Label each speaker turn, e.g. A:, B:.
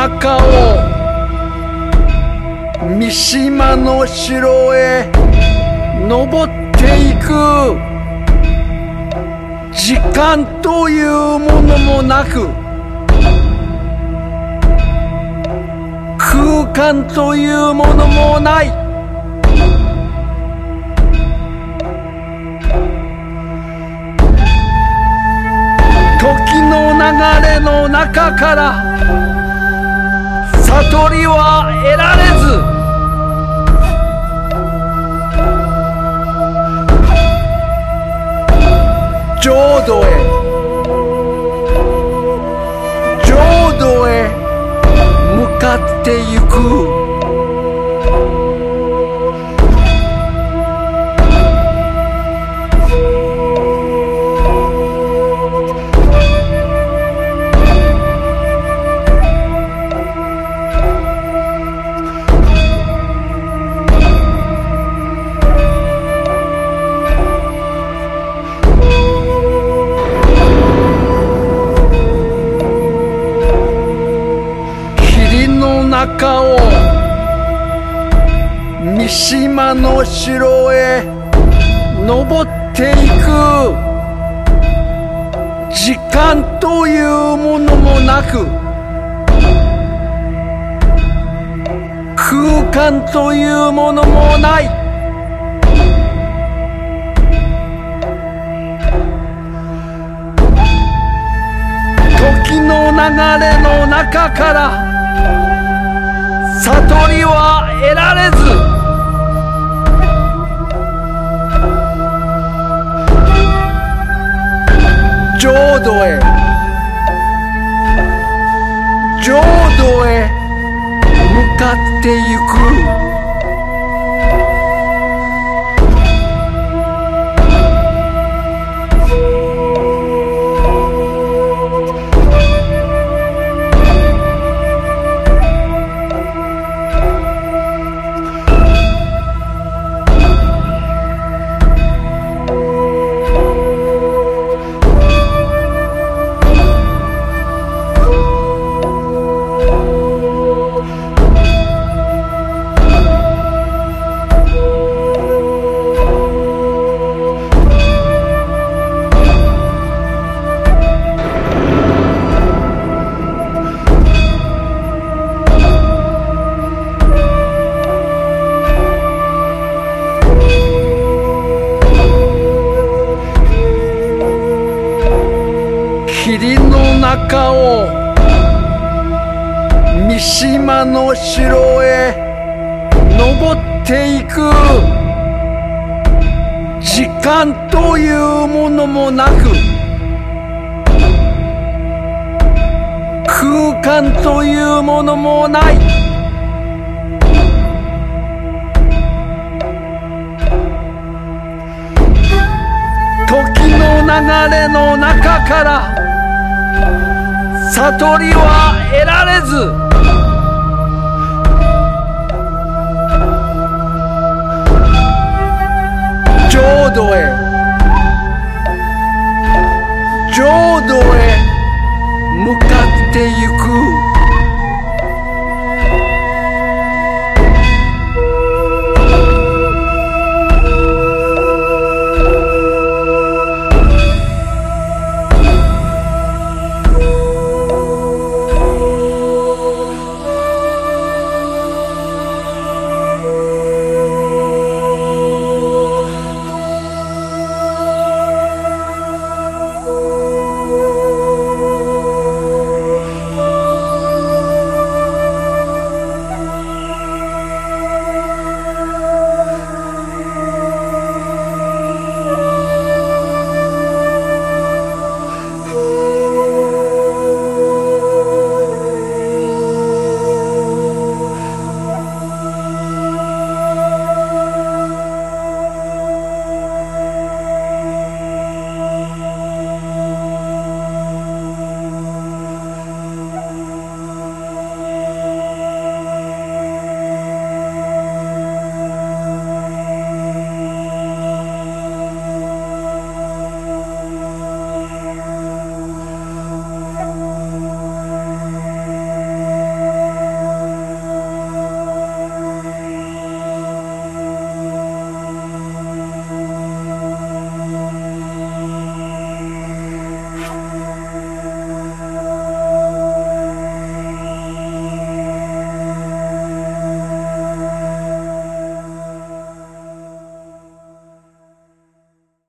A: 中を三島の城へ登っていく。時間というものもなく空間というものもない。時の流れの中から浄中を三島の城へ登っていく。時間というものもなく空間というものもない。時の流れの中から悟りは得られず。浄土へ。浄土へ向かってゆく。霧の中を三島の城へ登っていく。時間というものもなく空間というものもない。時の流れの中から悟りは得られず。浄土へ。浄土へ向かってゆく。